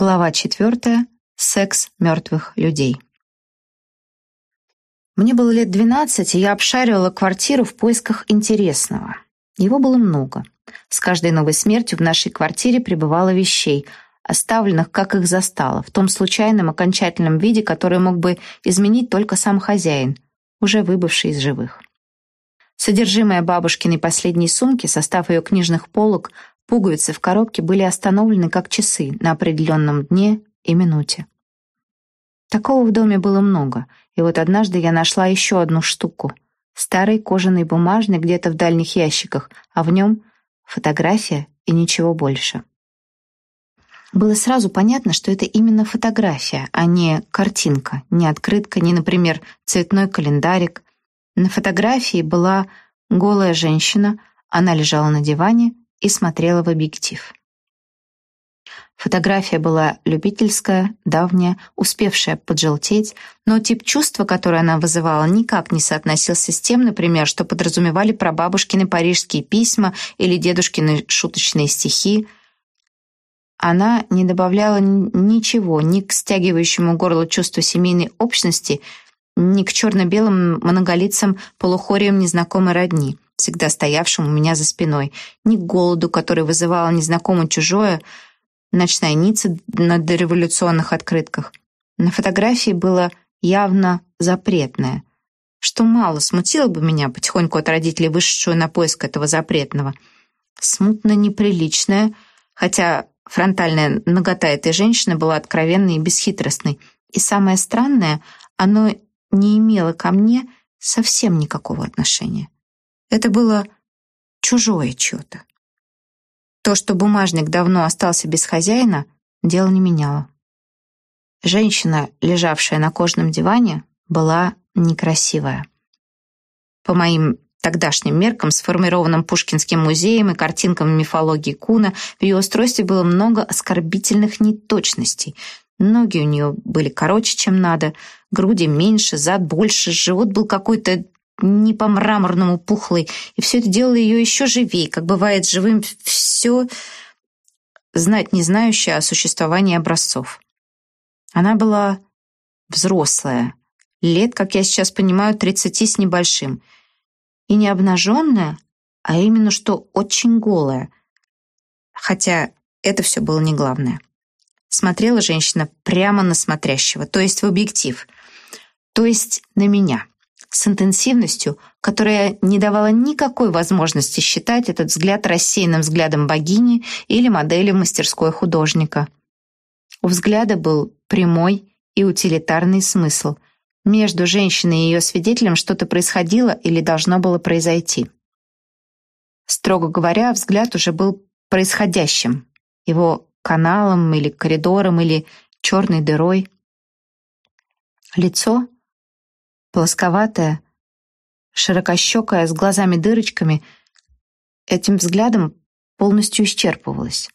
Глава четвертая. Секс мертвых людей. Мне было лет двенадцать, и я обшаривала квартиру в поисках интересного. Его было много. С каждой новой смертью в нашей квартире прибывало вещей, оставленных, как их застало, в том случайном окончательном виде, который мог бы изменить только сам хозяин, уже выбывший из живых. Содержимое бабушкиной последней сумки, состав ее книжных полок, Пуговицы в коробке были остановлены как часы на определенном дне и минуте. Такого в доме было много, и вот однажды я нашла еще одну штуку. Старый кожаный бумажник где-то в дальних ящиках, а в нем фотография и ничего больше. Было сразу понятно, что это именно фотография, а не картинка, не открытка, не, например, цветной календарик. На фотографии была голая женщина, она лежала на диване, и смотрела в объектив. Фотография была любительская, давняя, успевшая поджелтеть, но тип чувства, которое она вызывала, никак не соотносился с тем, например, что подразумевали прабабушкины парижские письма или дедушкины шуточные стихи. Она не добавляла ничего ни к стягивающему горло чувству семейной общности, ни к черно-белым многолицам полухориям незнакомой родни — всегда стоявшим у меня за спиной, ни к голоду, который вызывало незнакомое чужое, ночная ница на дореволюционных открытках. На фотографии было явно запретное, что мало смутило бы меня, потихоньку от родителей вышедшую на поиск этого запретного. Смутно неприличное, хотя фронтальная нагота этой женщины была откровенной и бесхитростной. И самое странное, оно не имело ко мне совсем никакого отношения. Это было чужое чье-то. То, что бумажник давно остался без хозяина, дело не меняло. Женщина, лежавшая на кожаном диване, была некрасивая. По моим тогдашним меркам, сформированным Пушкинским музеем и картинкам мифологии Куна, в ее устройстве было много оскорбительных неточностей. Ноги у нее были короче, чем надо, груди меньше, зад больше, живот был какой-то не по-мраморному пухлой, и все это делало ее еще живее, как бывает живым все, знать не знающее о существовании образцов. Она была взрослая, лет, как я сейчас понимаю, тридцати с небольшим, и не обнаженная, а именно что очень голая, хотя это все было не главное. Смотрела женщина прямо на смотрящего, то есть в объектив, то есть на меня с интенсивностью, которая не давала никакой возможности считать этот взгляд рассеянным взглядом богини или модели мастерской художника. У взгляда был прямой и утилитарный смысл. Между женщиной и ее свидетелем что-то происходило или должно было произойти. Строго говоря, взгляд уже был происходящим, его каналом или коридором или черной дырой. Лицо — плосковатая, широкощекая, с глазами-дырочками, этим взглядом полностью исчерпывалась.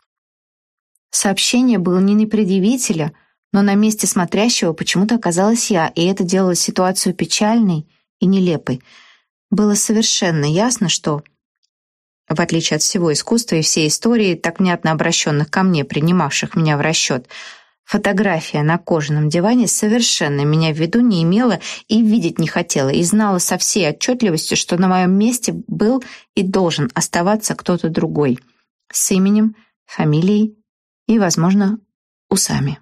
Сообщение было не на предъявителя, но на месте смотрящего почему-то оказалась я, и это делало ситуацию печальной и нелепой. Было совершенно ясно, что, в отличие от всего искусства и всей истории, так внятно обращенных ко мне, принимавших меня в расчет, Фотография на кожаном диване совершенно меня в виду не имела и видеть не хотела, и знала со всей отчетливостью, что на моем месте был и должен оставаться кто-то другой. С именем, фамилией и, возможно, усами.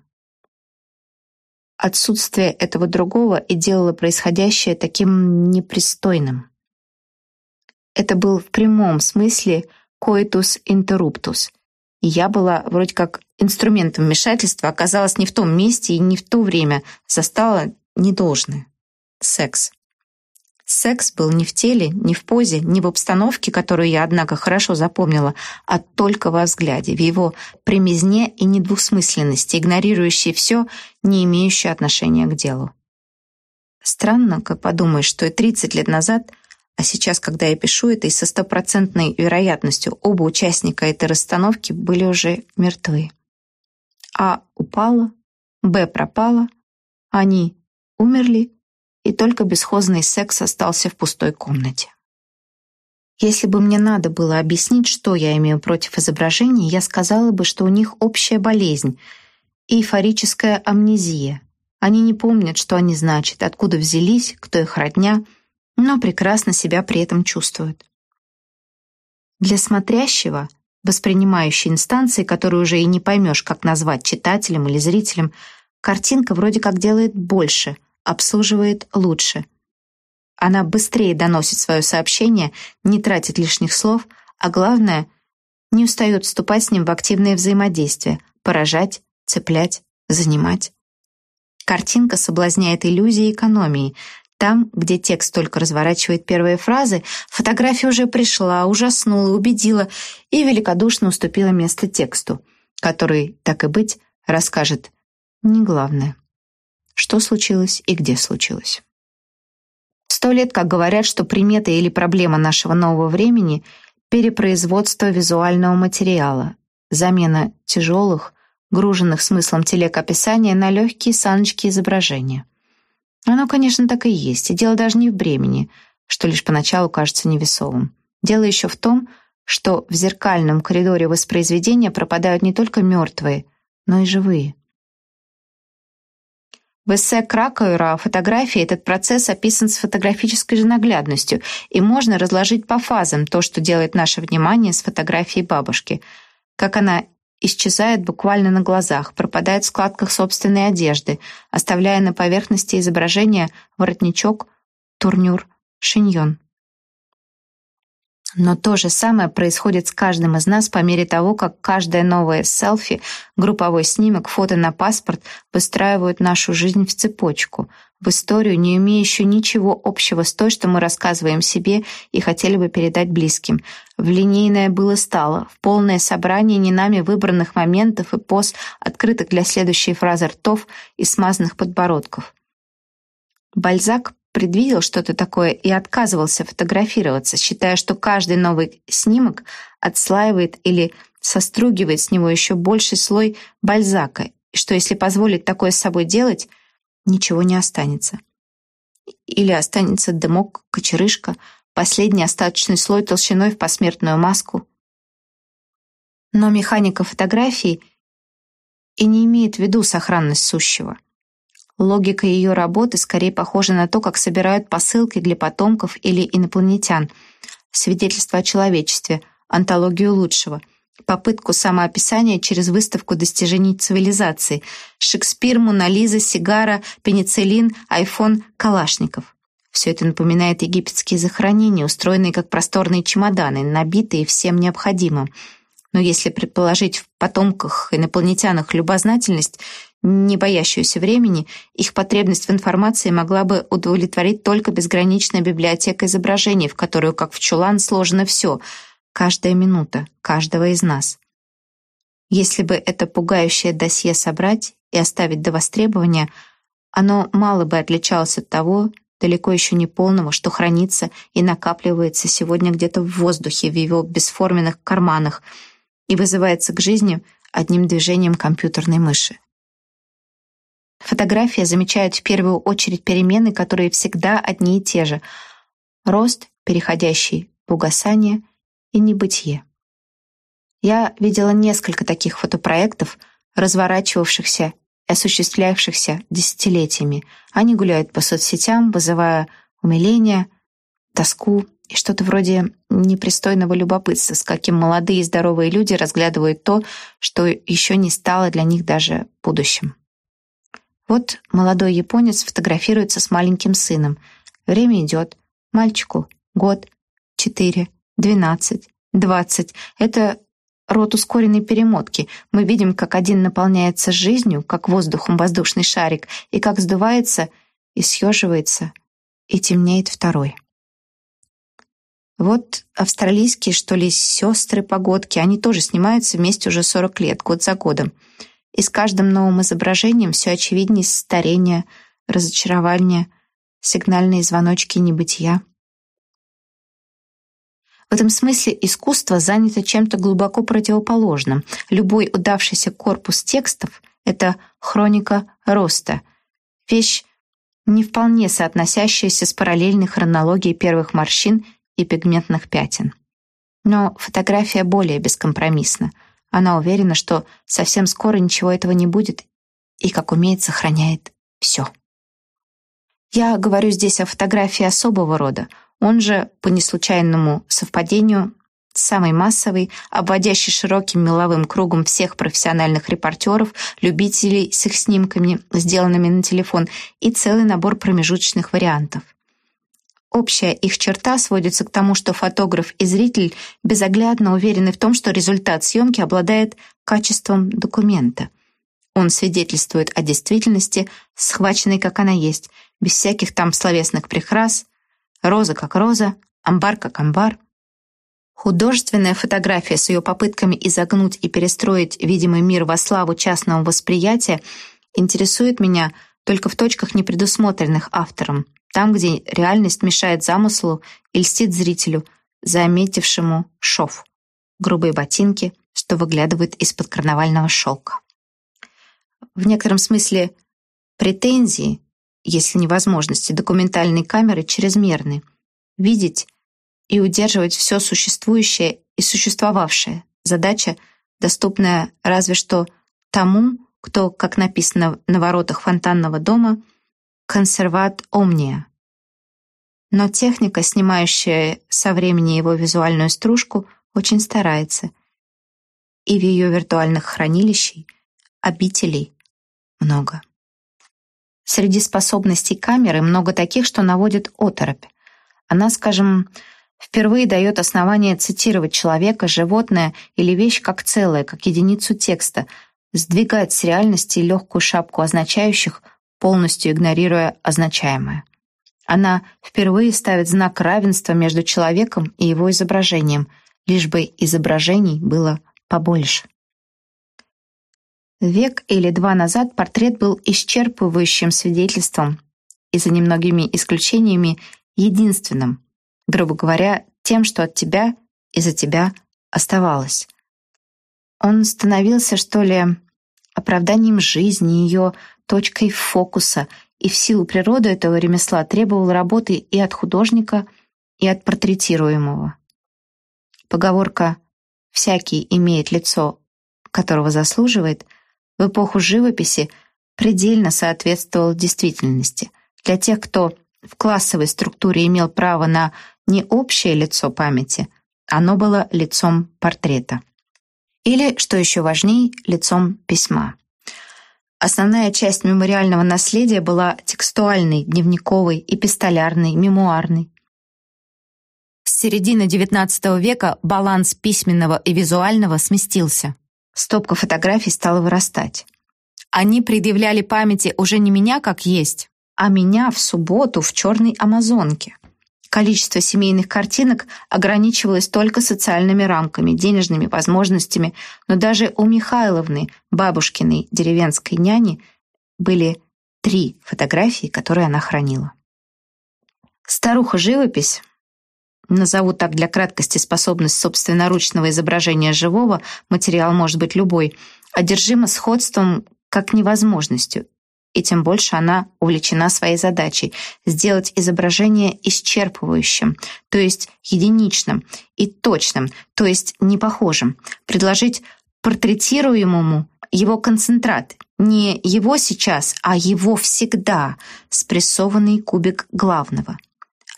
Отсутствие этого другого и делало происходящее таким непристойным. Это был в прямом смысле coitus interruptus, и я была вроде как инструментом вмешательства оказалась не в том месте и не в то время, застала недолжное. Секс. Секс был не в теле, не в позе, не в обстановке, которую я, однако, хорошо запомнила, а только во взгляде, в его примизне и недвусмысленности, игнорирующей все, не имеющее отношения к делу. Странно, как подумаешь, что и 30 лет назад, а сейчас, когда я пишу это, и со стопроцентной вероятностью оба участника этой расстановки были уже мертвы. А упала, Б пропала, они умерли, и только бесхозный секс остался в пустой комнате. Если бы мне надо было объяснить, что я имею против изображений, я сказала бы, что у них общая болезнь, эйфорическая амнезия. Они не помнят, что они значат, откуда взялись, кто их родня, но прекрасно себя при этом чувствуют. Для смотрящего, воспринимающей инстанции, которую уже и не поймешь, как назвать читателем или зрителем, картинка вроде как делает больше, обслуживает лучше. Она быстрее доносит свое сообщение, не тратит лишних слов, а главное, не устает вступать с ним в активное взаимодействие, поражать, цеплять, занимать. Картинка соблазняет иллюзией экономии. Там, где текст только разворачивает первые фразы, фотография уже пришла, ужаснула, убедила и великодушно уступила место тексту, который, так и быть, расскажет не главное, что случилось и где случилось. Сто лет, как говорят, что примета или проблема нашего нового времени — перепроизводство визуального материала, замена тяжелых, груженных смыслом телек-описания на легкие саночки изображения. Оно, конечно, так и есть, и дело даже не в бремени, что лишь поначалу кажется невесовым. Дело еще в том, что в зеркальном коридоре воспроизведения пропадают не только мертвые, но и живые. В эссе Кракауэра о фотографии этот процесс описан с фотографической же наглядностью, и можно разложить по фазам то, что делает наше внимание с фотографией бабушки, как она исчезает буквально на глазах, пропадает в складках собственной одежды, оставляя на поверхности изображения воротничок, турнюр, шиньон. Но то же самое происходит с каждым из нас по мере того, как каждое новое селфи, групповой снимок, фото на паспорт выстраивают нашу жизнь в цепочку, в историю, не имеющую ничего общего с той, что мы рассказываем себе и хотели бы передать близким. В линейное было-стало, в полное собрание не нами выбранных моментов и поз, открытых для следующей фразы ртов и смазанных подбородков. Бальзак предвидел что-то такое и отказывался фотографироваться, считая, что каждый новый снимок отслаивает или состругивает с него еще больший слой бальзака, и что если позволить такое с собой делать, ничего не останется. Или останется дымок, кочерышка, последний остаточный слой толщиной в посмертную маску. Но механика фотографии и не имеет в виду сохранность сущего. Логика ее работы скорее похожа на то, как собирают посылки для потомков или инопланетян, свидетельство о человечестве, антологию лучшего, попытку самоописания через выставку достижений цивилизации, Шекспир, Мона сигара, пенициллин, айфон, калашников. Все это напоминает египетские захоронения, устроенные как просторные чемоданы, набитые всем необходимым. Но если предположить в потомках инопланетянах любознательность, не боящуюся времени, их потребность в информации могла бы удовлетворить только безграничная библиотека изображений, в которую, как в чулан, сложено все, каждая минута, каждого из нас. Если бы это пугающее досье собрать и оставить до востребования, оно мало бы отличалось от того, далеко еще не полного, что хранится и накапливается сегодня где-то в воздухе, в его бесформенных карманах и вызывается к жизни одним движением компьютерной мыши. Фотография замечает в первую очередь перемены, которые всегда одни и те же. Рост, переходящий в угасание и небытие. Я видела несколько таких фотопроектов, разворачивавшихся и осуществлявшихся десятилетиями. Они гуляют по соцсетям, вызывая умиление, тоску и что-то вроде непристойного любопытства, с каким молодые и здоровые люди разглядывают то, что еще не стало для них даже будущим. Вот молодой японец фотографируется с маленьким сыном. Время идет. Мальчику год, четыре, двенадцать, двадцать. Это рот ускоренной перемотки. Мы видим, как один наполняется жизнью, как воздухом воздушный шарик, и как сдувается и съеживается, и темнеет второй. Вот австралийские, что ли, сестры-погодки, они тоже снимаются вместе уже 40 лет, год за годом. И с каждым новым изображением все очевиднее старение, разочарование, сигнальные звоночки небытия. В этом смысле искусство занято чем-то глубоко противоположным. Любой удавшийся корпус текстов — это хроника роста, вещь, не вполне соотносящаяся с параллельной хронологией первых морщин и пигментных пятен. Но фотография более бескомпромиссна — она уверена, что совсем скоро ничего этого не будет, и, как умеет, сохраняет все. Я говорю здесь о фотографии особого рода, он же, по неслучайному совпадению, самый массовый, обводящий широким меловым кругом всех профессиональных репортеров, любителей с их снимками, сделанными на телефон, и целый набор промежуточных вариантов. Общая их черта сводится к тому, что фотограф и зритель безоглядно уверены в том, что результат съемки обладает качеством документа. Он свидетельствует о действительности, схваченной как она есть, без всяких там словесных прикрас, роза как роза, амбар как амбар. Художественная фотография с ее попытками изогнуть и перестроить видимый мир во славу частного восприятия интересует меня только в точках, не предусмотренных автором, там, где реальность мешает замыслу и льстит зрителю, заметившему шов, грубые ботинки, что выглядывают из-под карнавального шелка. В некотором смысле претензии, если не возможности, документальной камеры чрезмерны. Видеть и удерживать все существующее и существовавшее. Задача, доступная разве что тому, кто, как написано на воротах фонтанного дома, консерват омния. Но техника, снимающая со времени его визуальную стружку, очень старается. И в ее виртуальных хранилищей, обителей много. Среди способностей камеры много таких, что наводят оторопь. Она, скажем, впервые дает основание цитировать человека, животное или вещь как целое, как единицу текста, сдвигать с реальности легкую шапку означающих, полностью игнорируя означаемое. Она впервые ставит знак равенства между человеком и его изображением, лишь бы изображений было побольше. Век или два назад портрет был исчерпывающим свидетельством и за немногими исключениями единственным, грубо говоря, тем, что от тебя и за тебя оставалось. Он становился, что ли, оправданием жизни, ее точкой фокуса, и в силу природы этого ремесла требовал работы и от художника, и от портретируемого. Поговорка «всякий имеет лицо, которого заслуживает» в эпоху живописи предельно соответствовал действительности. Для тех, кто в классовой структуре имел право на не общее лицо памяти, оно было лицом портрета. Или, что еще важнее, лицом письма. Основная часть мемориального наследия была текстуальной, дневниковой, эпистолярной, мемуарной. С середины XIX века баланс письменного и визуального сместился. Стопка фотографий стала вырастать. Они предъявляли памяти уже не меня как есть, а меня в субботу в черной Амазонке. Количество семейных картинок ограничивалось только социальными рамками, денежными возможностями, но даже у Михайловны, бабушкиной деревенской няни, были три фотографии, которые она хранила. Старуха-живопись, назову так для краткости способность собственноручного изображения живого, материал может быть любой, одержима сходством как невозможностью, и тем больше она увлечена своей задачей — сделать изображение исчерпывающим, то есть единичным, и точным, то есть непохожим, предложить портретируемому его концентрат, не его сейчас, а его всегда, спрессованный кубик главного.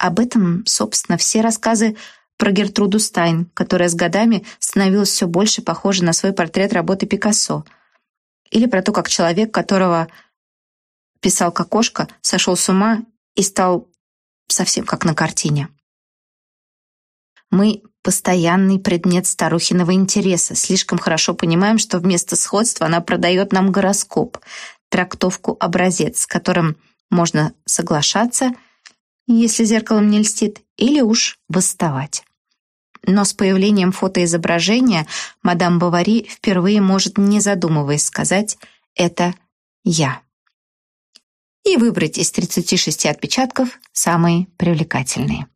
Об этом, собственно, все рассказы про Гертруду Стайн, которая с годами становилась все больше похожа на свой портрет работы Пикассо. Или про то, как человек, которого писал как кошка, сошел с ума и стал совсем как на картине. Мы — постоянный предмет старухиного интереса, слишком хорошо понимаем, что вместо сходства она продает нам гороскоп, трактовку-образец, с которым можно соглашаться, если зеркалом не льстит, или уж восставать. Но с появлением фотоизображения мадам Бавари впервые может, не задумываясь, сказать «это я» и выбрать из 36 отпечатков самые привлекательные.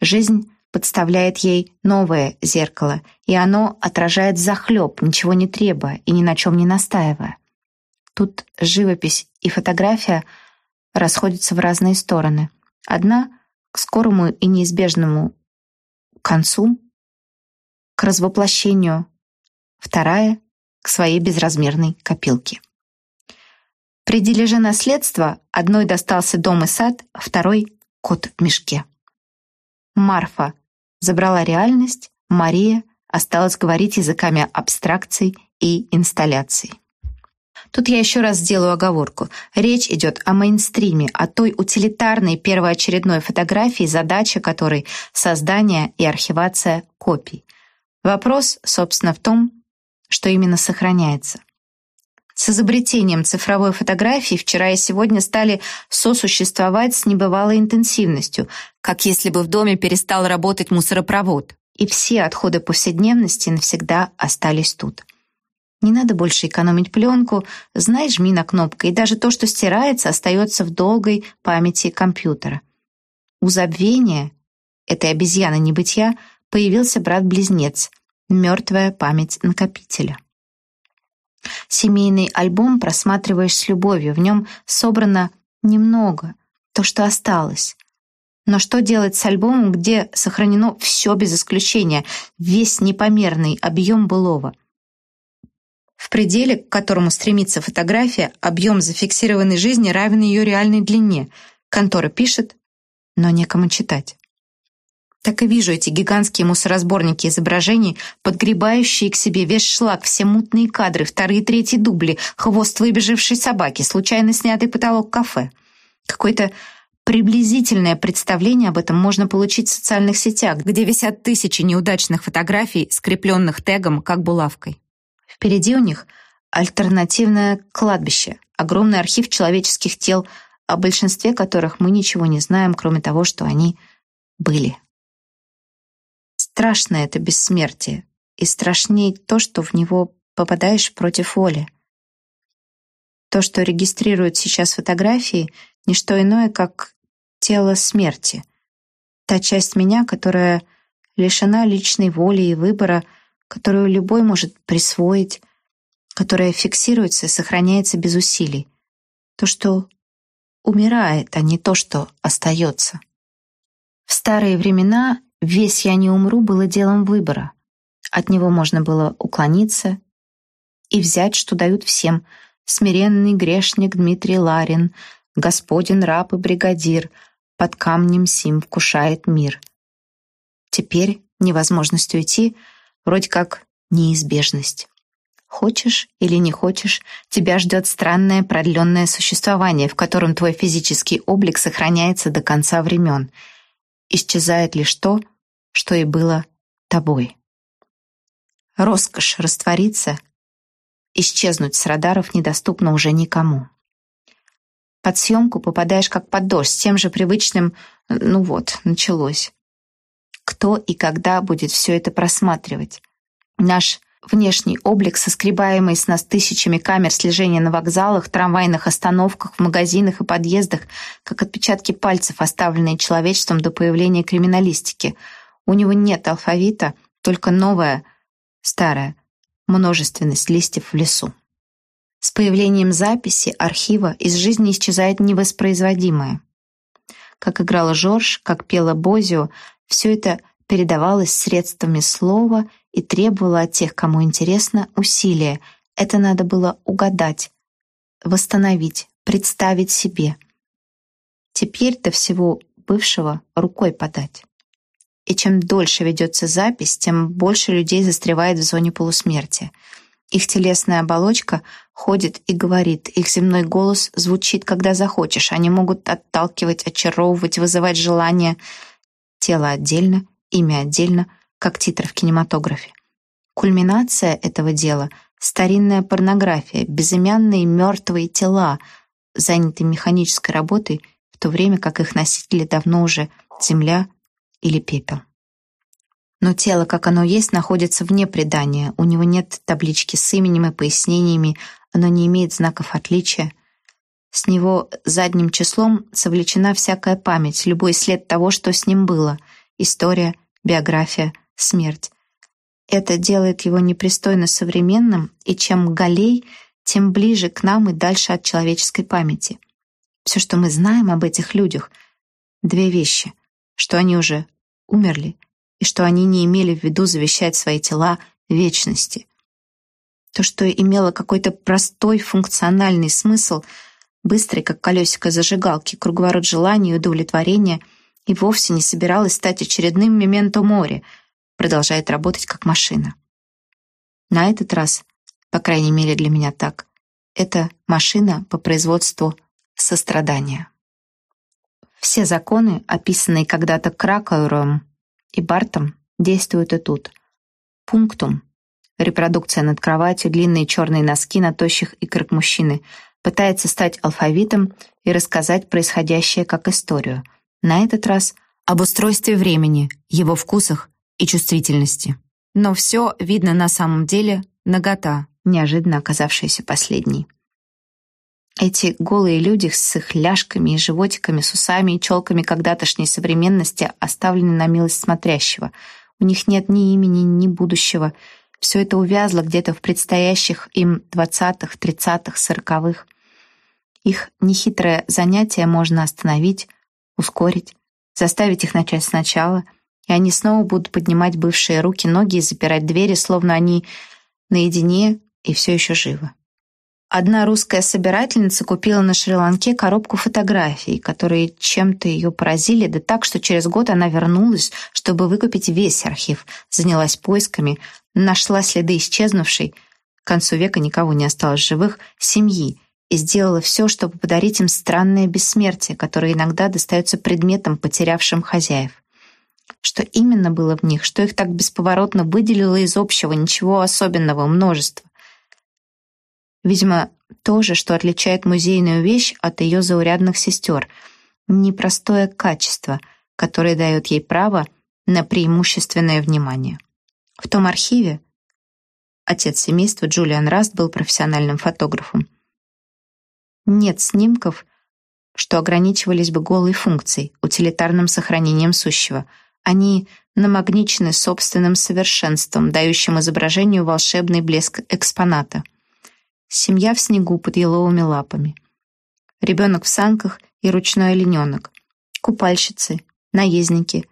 Жизнь подставляет ей новое зеркало, и оно отражает захлеб, ничего не требуя и ни на чем не настаивая. Тут живопись и фотография расходятся в разные стороны. Одна — к скорому и неизбежному концу, к развоплощению, вторая — к своей безразмерной копилке. При дележе наследства одной достался дом и сад, второй — кот в мешке. Марфа забрала реальность, Мария осталась говорить языками абстракций и инсталляций. Тут я еще раз сделаю оговорку. Речь идет о мейнстриме, о той утилитарной первоочередной фотографии, задача которой — создание и архивация копий. Вопрос, собственно, в том, что именно сохраняется. С изобретением цифровой фотографии вчера и сегодня стали сосуществовать с небывалой интенсивностью, как если бы в доме перестал работать мусоропровод, и все отходы повседневности навсегда остались тут. Не надо больше экономить пленку, знай, жми на кнопку, и даже то, что стирается, остается в долгой памяти компьютера. У забвения, этой обезьяны небытия, появился брат-близнец, мертвая память накопителя. Семейный альбом просматриваешь с любовью, в нем собрано немного, то, что осталось. Но что делать с альбомом, где сохранено все без исключения, весь непомерный объем былого? В пределе, к которому стремится фотография, объем зафиксированной жизни равен ее реальной длине. Контора пишет, но некому читать. Так и вижу эти гигантские мусоросборники изображений, подгребающие к себе весь шлак, все мутные кадры, вторые и третьи дубли, хвост выбежавшей собаки, случайно снятый потолок кафе. Какое-то приблизительное представление об этом можно получить в социальных сетях, где висят тысячи неудачных фотографий, скрепленных тегом, как булавкой. Впереди у них альтернативное кладбище, огромный архив человеческих тел, о большинстве которых мы ничего не знаем, кроме того, что они были. Страшно это бессмертие, и страшнее то, что в него попадаешь против воли. То, что регистрируют сейчас фотографии, не что иное, как тело смерти. Та часть меня, которая лишена личной воли и выбора, которую любой может присвоить, которая фиксируется и сохраняется без усилий. То, что умирает, а не то, что остается. В старые времена Весь «я не умру» было делом выбора. От него можно было уклониться и взять, что дают всем. Смиренный грешник Дмитрий Ларин, господин раб и бригадир, под камнем сим вкушает мир. Теперь невозможность уйти вроде как неизбежность. Хочешь или не хочешь, тебя ждет странное продленное существование, в котором твой физический облик сохраняется до конца времен. Исчезает лишь то, что и было тобой. Роскошь раствориться, исчезнуть с радаров недоступно уже никому. Под съемку попадаешь как под дождь, с тем же привычным «ну вот, началось». Кто и когда будет все это просматривать? Наш внешний облик, соскребаемый с нас тысячами камер слежения на вокзалах, трамвайных остановках, в магазинах и подъездах, как отпечатки пальцев, оставленные человечеством до появления криминалистики — у него нет алфавита, только новая, старая, множественность листьев в лесу. С появлением записи, архива из жизни исчезает невоспроизводимое. Как играла Жорж, как пела Бозио, все это передавалось средствами слова и требовало от тех, кому интересно, усилия. Это надо было угадать, восстановить, представить себе. Теперь до всего бывшего рукой подать. И чем дольше ведется запись, тем больше людей застревает в зоне полусмерти. Их телесная оболочка ходит и говорит, их земной голос звучит, когда захочешь. Они могут отталкивать, очаровывать, вызывать желание. Тело отдельно, имя отдельно, как титр в кинематографе. Кульминация этого дела — старинная порнография, безымянные мертвые тела, занятые механической работой, в то время как их носители давно уже земля, или пепел. Но тело, как оно есть, находится вне предания. У него нет таблички с именем и пояснениями, оно не имеет знаков отличия. С него задним числом совлечена всякая память, любой след того, что с ним было. История, биография, смерть. Это делает его непристойно современным, и чем галей, тем ближе к нам и дальше от человеческой памяти. Все, что мы знаем об этих людях — две вещи что они уже умерли и что они не имели в виду завещать свои тела вечности. То, что имело какой-то простой функциональный смысл, быстрый, как колесико зажигалки, круговорот желаний и удовлетворения, и вовсе не собиралась стать очередным мементо море, продолжает работать как машина. На этот раз, по крайней мере для меня так, это машина по производству сострадания. Все законы, описанные когда-то Кракауэром и Бартом, действуют и тут. Пунктум — репродукция над кроватью, длинные черные носки на тощих икрах мужчины — пытается стать алфавитом и рассказать происходящее как историю. На этот раз об устройстве времени, его вкусах и чувствительности. Но все видно на самом деле нагота, неожиданно оказавшаяся последней. Эти голые люди с их ляжками и животиками, с усами и челками когда-тошней современности оставлены на милость смотрящего. У них нет ни имени, ни будущего — все это увязло где-то в предстоящих им двадцатых, тридцатых, сороковых. Их нехитрое занятие можно остановить, ускорить, заставить их начать сначала, и они снова будут поднимать бывшие руки, ноги и запирать двери, словно они наедине и все еще живы. Одна русская собирательница купила на Шри-Ланке коробку фотографий, которые чем-то ее поразили, да так, что через год она вернулась, чтобы выкупить весь архив, занялась поисками, нашла следы исчезнувшей, к концу века никого не осталось живых, семьи, и сделала все, чтобы подарить им странное бессмертие, которое иногда достается предметам, потерявшим хозяев. Что именно было в них, что их так бесповоротно выделило из общего, ничего особенного, множества. Видимо, то же, что отличает музейную вещь от ее заурядных сестер. Непростое качество, которое дает ей право на преимущественное внимание. В том архиве отец семейства Джулиан Раст был профессиональным фотографом. Нет снимков, что ограничивались бы голой функцией, утилитарным сохранением сущего. Они намагничены собственным совершенством, дающим изображению волшебный блеск экспоната — Семья в снегу под еловыми лапами. Ребенок в санках и ручной олененок. Купальщицы, наездники.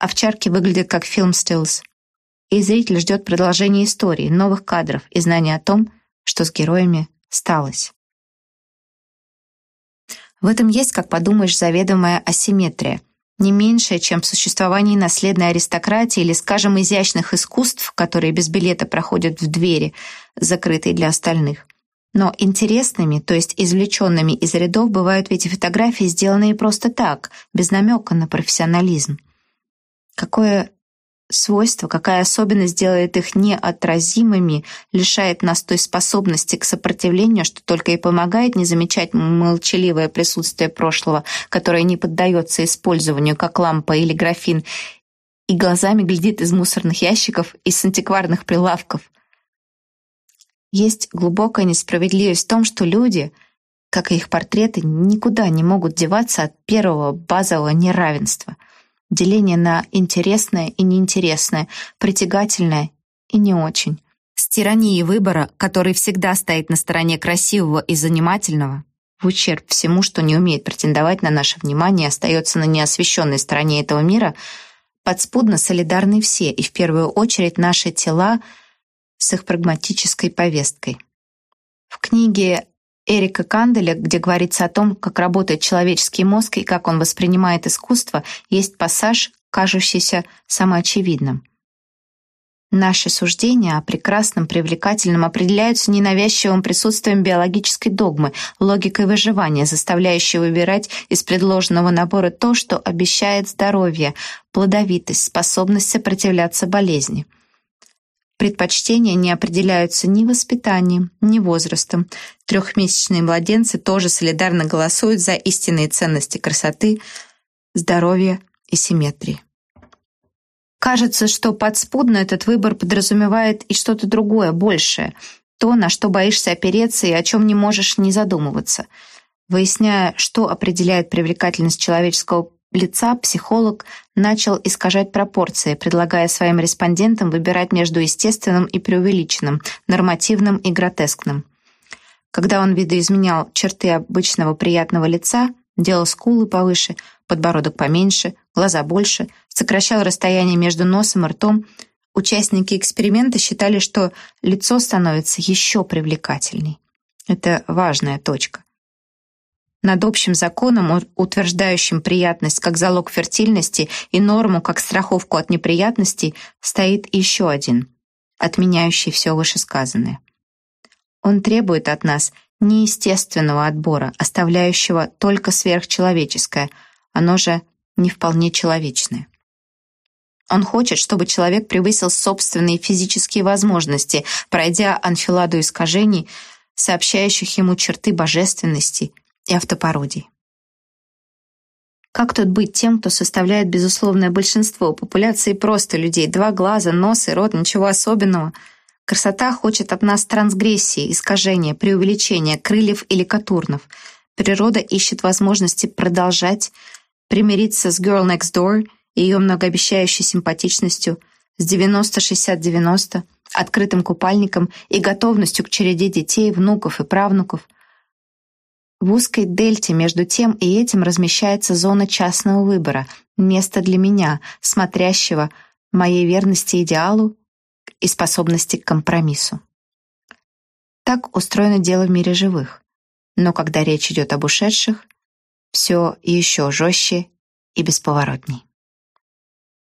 Овчарки выглядят как фильм стилс. И зритель ждет продолжения истории, новых кадров и знания о том, что с героями сталось. В этом есть, как подумаешь, заведомая асимметрия — не меньшее, чем в существовании наследной аристократии или, скажем, изящных искусств, которые без билета проходят в двери, закрытые для остальных. Но интересными, то есть извлеченными из рядов, бывают ведь и фотографии, сделанные просто так, без намека на профессионализм. Какое свойство, какая особенность делает их неотразимыми, лишает нас той способности к сопротивлению, что только и помогает не замечать молчаливое присутствие прошлого, которое не поддается использованию, как лампа или графин, и глазами глядит из мусорных ящиков, из антикварных прилавков. Есть глубокая несправедливость в том, что люди, как и их портреты, никуда не могут деваться от первого базового неравенства — деление на интересное и неинтересное, притягательное и не очень. С тиранией выбора, который всегда стоит на стороне красивого и занимательного, в ущерб всему, что не умеет претендовать на наше внимание, остается на неосвещенной стороне этого мира, подспудно солидарны все, и в первую очередь наши тела с их прагматической повесткой. В книге Эрика Канделя, где говорится о том, как работает человеческий мозг и как он воспринимает искусство, есть пассаж, кажущийся самоочевидным. Наши суждения о прекрасном, привлекательном определяются ненавязчивым присутствием биологической догмы, логикой выживания, заставляющей выбирать из предложенного набора то, что обещает здоровье, плодовитость, способность сопротивляться болезни. Предпочтения не определяются ни воспитанием, ни возрастом. Трехмесячные младенцы тоже солидарно голосуют за истинные ценности красоты, здоровья и симметрии. Кажется, что подспудно этот выбор подразумевает и что-то другое, большее, то, на что боишься опереться и о чем не можешь не задумываться. Выясняя, что определяет привлекательность человеческого лица психолог начал искажать пропорции, предлагая своим респондентам выбирать между естественным и преувеличенным, нормативным и гротескным. Когда он видоизменял черты обычного приятного лица, делал скулы повыше, подбородок поменьше, глаза больше, сокращал расстояние между носом и ртом, участники эксперимента считали, что лицо становится еще привлекательней. Это важная точка. Над общим законом, утверждающим приятность как залог фертильности и норму как страховку от неприятностей, стоит еще один, отменяющий все вышесказанное. Он требует от нас неестественного отбора, оставляющего только сверхчеловеческое, оно же не вполне человечное. Он хочет, чтобы человек превысил собственные физические возможности, пройдя анфиладу искажений, сообщающих ему черты божественности и автопародий. Как тут быть тем, кто составляет безусловное большинство популяции просто людей? Два глаза, нос и рот, ничего особенного. Красота хочет от нас трансгрессии, искажения, преувеличения, крыльев или катурнов. Природа ищет возможности продолжать, примириться с Girl Next Door и ее многообещающей симпатичностью, с 90-60-90, открытым купальником и готовностью к череде детей, внуков и правнуков – в узкой дельте между тем и этим размещается зона частного выбора, место для меня, смотрящего моей верности идеалу и способности к компромиссу. Так устроено дело в мире живых. Но когда речь идет об ушедших, все еще жестче и бесповоротней.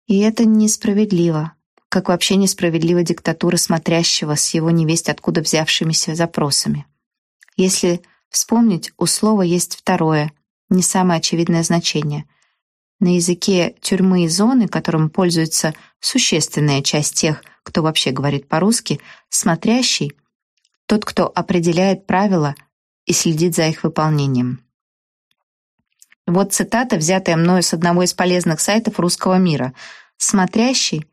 И это несправедливо, как вообще несправедлива диктатура смотрящего с его невесть откуда взявшимися запросами. Если Вспомнить у слова есть второе, не самое очевидное значение. На языке тюрьмы и зоны, которым пользуется существенная часть тех, кто вообще говорит по-русски, смотрящий — тот, кто определяет правила и следит за их выполнением. Вот цитата, взятая мною с одного из полезных сайтов русского мира. «Смотрящий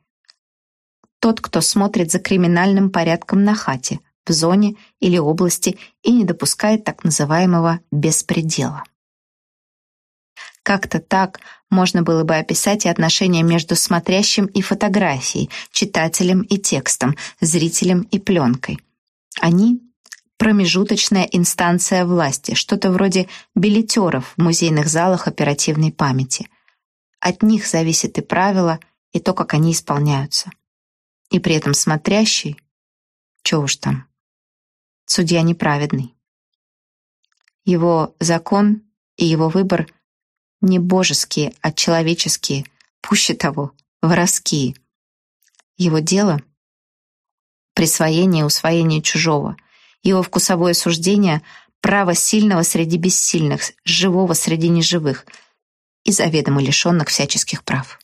— тот, кто смотрит за криминальным порядком на хате, в зоне или области и не допускает так называемого беспредела. Как-то так можно было бы описать и отношения между смотрящим и фотографией, читателем и текстом, зрителем и пленкой. Они — промежуточная инстанция власти, что-то вроде билетеров в музейных залах оперативной памяти. От них зависит и правила, и то, как они исполняются. И при этом смотрящий, чё уж там, судья неправедный. Его закон и его выбор не божеские, а человеческие, пуще того, воровские. Его дело — присвоение и усвоение чужого, его вкусовое суждение — право сильного среди бессильных, живого среди неживых и заведомо лишенных всяческих прав.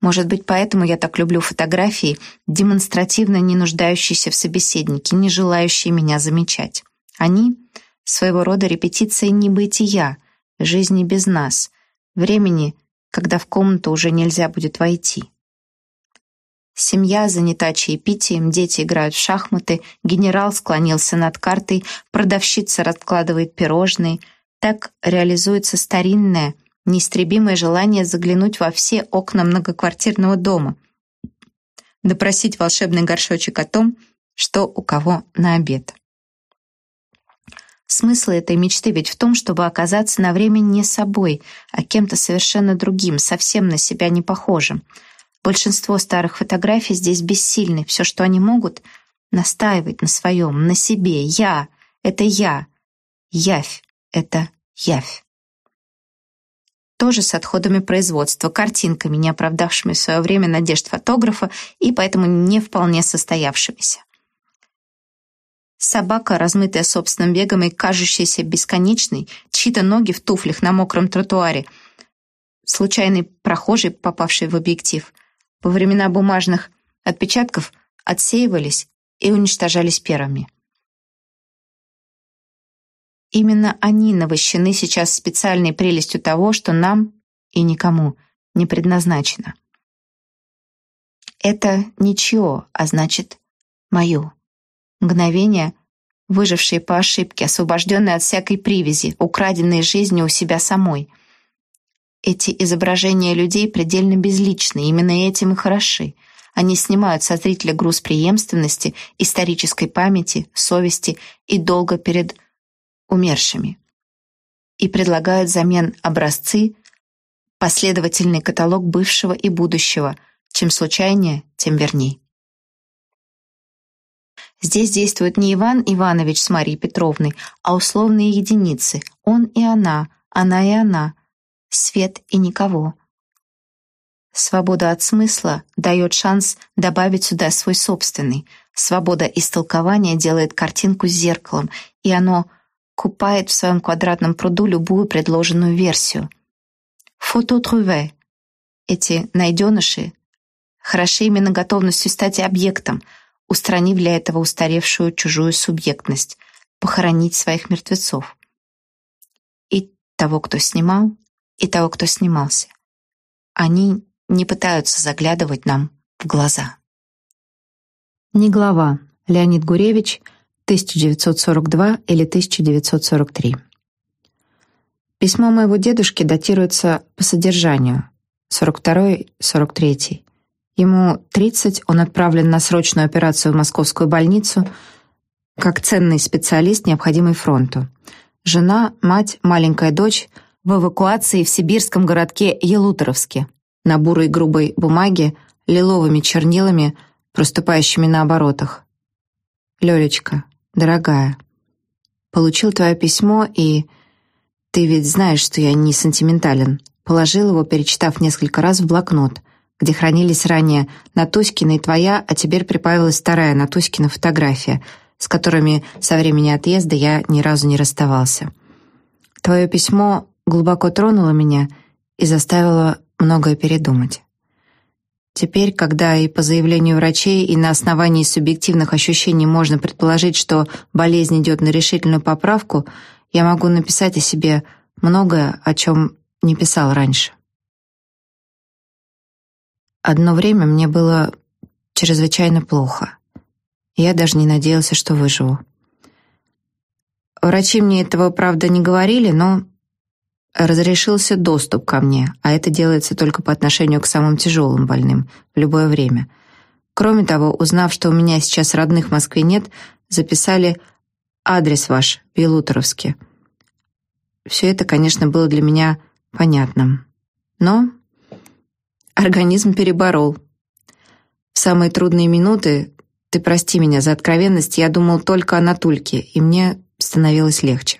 Может быть, поэтому я так люблю фотографии, демонстративно не нуждающиеся в собеседнике, не желающие меня замечать. Они — своего рода репетиция небытия, жизни без нас, времени, когда в комнату уже нельзя будет войти. Семья занята чаепитием, дети играют в шахматы, генерал склонился над картой, продавщица раскладывает пирожные. Так реализуется старинная — неистребимое желание заглянуть во все окна многоквартирного дома, допросить волшебный горшочек о том, что у кого на обед. Смысл этой мечты ведь в том, чтобы оказаться на время не собой, а кем-то совершенно другим, совсем на себя не похожим. Большинство старых фотографий здесь бессильны. Все, что они могут — настаивать на своем, на себе. Я — это я. Явь — это явь. Тоже с отходами производства, картинками, не оправдавшими в свое время надежд фотографа и поэтому не вполне состоявшимися. Собака, размытая собственным бегом и кажущаяся бесконечной, чьи-то ноги в туфлях на мокром тротуаре, случайный прохожий, попавший в объектив, во времена бумажных отпечатков отсеивались и уничтожались первыми. Именно они навощены сейчас специальной прелестью того, что нам и никому не предназначено. Это ничье, а значит, мое. Мгновение, выжившие по ошибке, освобожденные от всякой привязи, украденные жизнью у себя самой. Эти изображения людей предельно безличны, именно этим и хороши. Они снимают со зрителя груз преемственности, исторической памяти, совести и долга перед умершими и предлагают взамен образцы, последовательный каталог бывшего и будущего, чем случайнее, тем верней. Здесь действуют не Иван Иванович с Марией Петровной, а условные единицы. Он и она, она и она. Свет и никого. Свобода от смысла дает шанс добавить сюда свой собственный. Свобода истолкования делает картинку зеркалом, и оно купает в своем квадратном пруду любую предложенную версию. Фото труве. Эти найденыши хороши именно готовностью стать объектом, устранив для этого устаревшую чужую субъектность, похоронить своих мертвецов. И того, кто снимал, и того, кто снимался. Они не пытаются заглядывать нам в глаза. Не глава. Леонид Гуревич, 1942 или 1943. Письмо моего дедушки датируется по содержанию. 42-43. Ему 30, он отправлен на срочную операцию в московскую больницу как ценный специалист, необходимый фронту. Жена, мать, маленькая дочь в эвакуации в сибирском городке Елуторовске на бурой грубой бумаге лиловыми чернилами, проступающими на оборотах. «Лёлечка, дорогая, получил твое письмо, и ты ведь знаешь, что я не сентиментален». Положил его, перечитав несколько раз в блокнот где хранились ранее Натуськина и твоя, а теперь прибавилась вторая Натуськина фотография, с которыми со времени отъезда я ни разу не расставался. Твое письмо глубоко тронуло меня и заставило многое передумать. Теперь, когда и по заявлению врачей, и на основании субъективных ощущений можно предположить, что болезнь идет на решительную поправку, я могу написать о себе многое, о чем не писал раньше. Одно время мне было чрезвычайно плохо. Я даже не надеялся, что выживу. Врачи мне этого, правда, не говорили, но разрешился доступ ко мне, а это делается только по отношению к самым тяжелым больным в любое время. Кроме того, узнав, что у меня сейчас родных в Москве нет, записали адрес ваш в. Все это, конечно, было для меня понятным. Но Организм переборол. В самые трудные минуты, ты прости меня за откровенность, я думал только о Натульке, и мне становилось легче.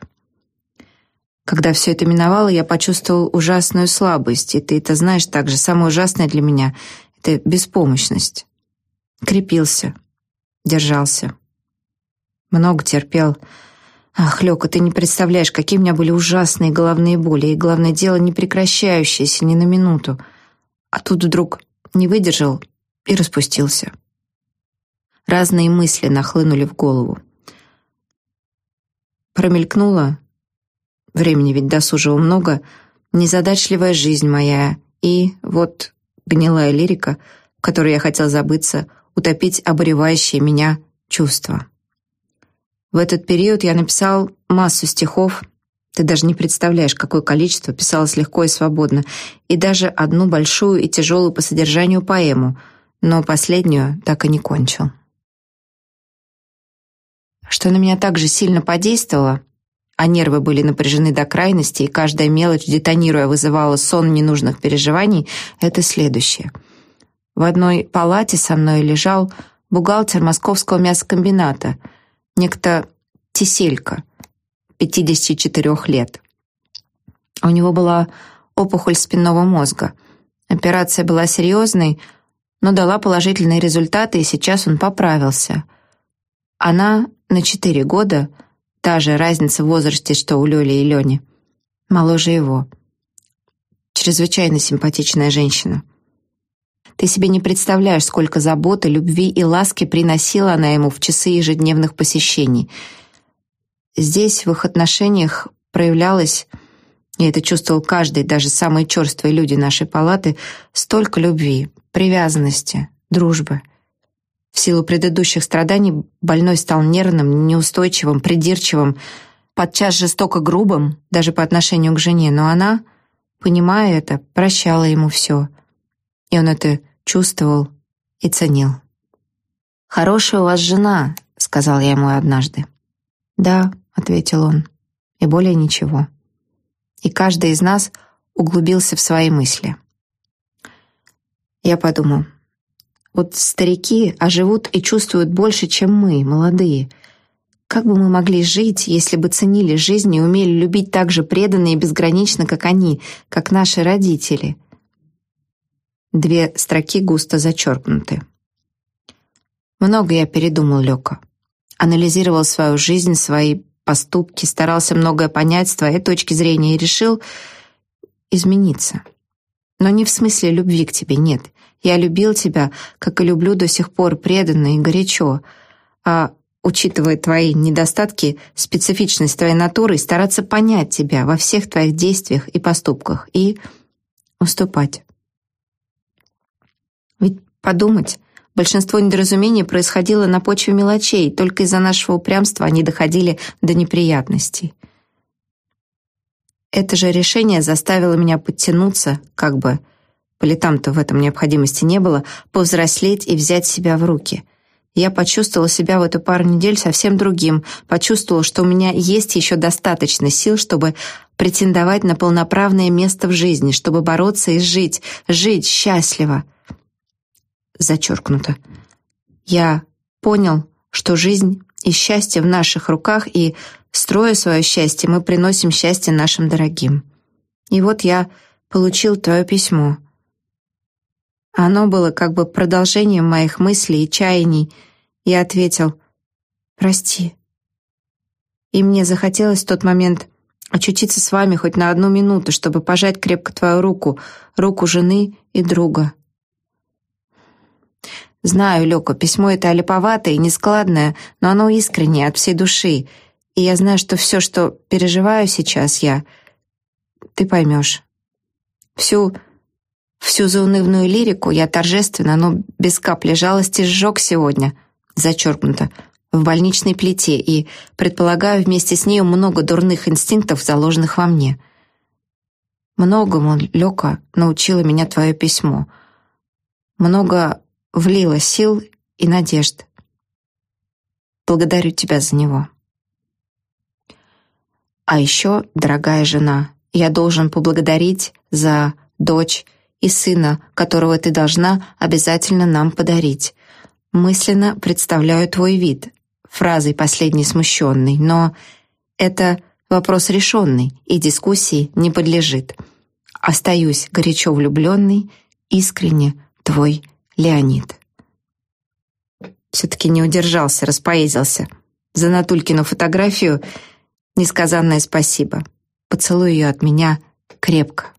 Когда все это миновало, я почувствовал ужасную слабость, и ты это знаешь также, самое ужасное для меня — это беспомощность. Крепился, держался. Много терпел. Ах, Лёка, ты не представляешь, какие у меня были ужасные головные боли, и, главное дело, не прекращающиеся ни на минуту — а тут вдруг не выдержал и распустился. Разные мысли нахлынули в голову. Промелькнула, времени ведь досужего много, незадачливая жизнь моя. И вот гнилая лирика, в которой я хотел забыться, утопить обуревающие меня чувства. В этот период я написал массу стихов, ты даже не представляешь, какое количество писалось легко и свободно, и даже одну большую и тяжелую по содержанию поэму, но последнюю так и не кончил. Что на меня также сильно подействовало, а нервы были напряжены до крайности, и каждая мелочь, детонируя, вызывала сон ненужных переживаний, это следующее. В одной палате со мной лежал бухгалтер московского мясокомбината, некто Теселька — 54 лет. У него была опухоль спинного мозга. Операция была серьезной, но дала положительные результаты, и сейчас он поправился. Она на 4 года, та же разница в возрасте, что у Лёли и Лёни, моложе его. Чрезвычайно симпатичная женщина. Ты себе не представляешь, сколько заботы, любви и ласки приносила она ему в часы ежедневных посещений — Здесь, в их отношениях, проявлялось, и это чувствовал каждый, даже самые черствые люди нашей палаты, столько любви, привязанности, дружбы. В силу предыдущих страданий больной стал нервным, неустойчивым, придирчивым, подчас жестоко грубым, даже по отношению к жене, но она, понимая это, прощала ему все. И он это чувствовал и ценил. «Хорошая у вас жена», — сказал я ему однажды. «Да», ответил он. И более ничего. И каждый из нас углубился в свои мысли. Я подумал, Вот старики оживут и чувствуют больше, чем мы, молодые. Как бы мы могли жить, если бы ценили жизнь и умели любить так же преданно и безгранично, как они, как наши родители? Две строки густо зачеркнуты. Много я передумал, Лёка. Анализировал свою жизнь, свои поступки, старался многое понять с твоей точки зрения и решил измениться. Но не в смысле любви к тебе, нет. Я любил тебя, как и люблю до сих пор, преданно и горячо. А учитывая твои недостатки, специфичность твоей натуры, стараться понять тебя во всех твоих действиях и поступках и уступать. Ведь подумать, большинство недоразумений происходило на почве мелочей, только из-за нашего упрямства они доходили до неприятностей. Это же решение заставило меня подтянуться, как бы, по летам-то в этом необходимости не было, повзрослеть и взять себя в руки. Я почувствовала себя в эту пару недель совсем другим, почувствовала, что у меня есть еще достаточно сил, чтобы претендовать на полноправное место в жизни, чтобы бороться и жить, жить счастливо зачеркнуто. Я понял, что жизнь и счастье в наших руках, и, строя свое счастье, мы приносим счастье нашим дорогим. И вот я получил твое письмо. Оно было как бы продолжением моих мыслей и чаяний. Я ответил «Прости». И мне захотелось в тот момент очутиться с вами хоть на одну минуту, чтобы пожать крепко твою руку, руку жены и друга. Знаю, Лёка, письмо это олиповатое и нескладное, но оно искреннее, от всей души. И я знаю, что все, что переживаю сейчас я, ты поймешь. Всю, всю заунывную лирику я торжественно, но без капли жалости сжег сегодня, зачеркнуто, в больничной плите, и, предполагаю, вместе с нею много дурных инстинктов, заложенных во мне. Многому, Лёка, научило меня твое письмо. Много влила сил и надежд. Благодарю тебя за него. А еще, дорогая жена, я должен поблагодарить за дочь и сына, которого ты должна обязательно нам подарить. Мысленно представляю твой вид, фразой последней смущенной, но это вопрос решенный и дискуссии не подлежит. Остаюсь горячо влюбленный, искренне твой Леонид. Все-таки не удержался, распоэзился. За Натулькину фотографию несказанное спасибо. Поцелуй ее от меня крепко.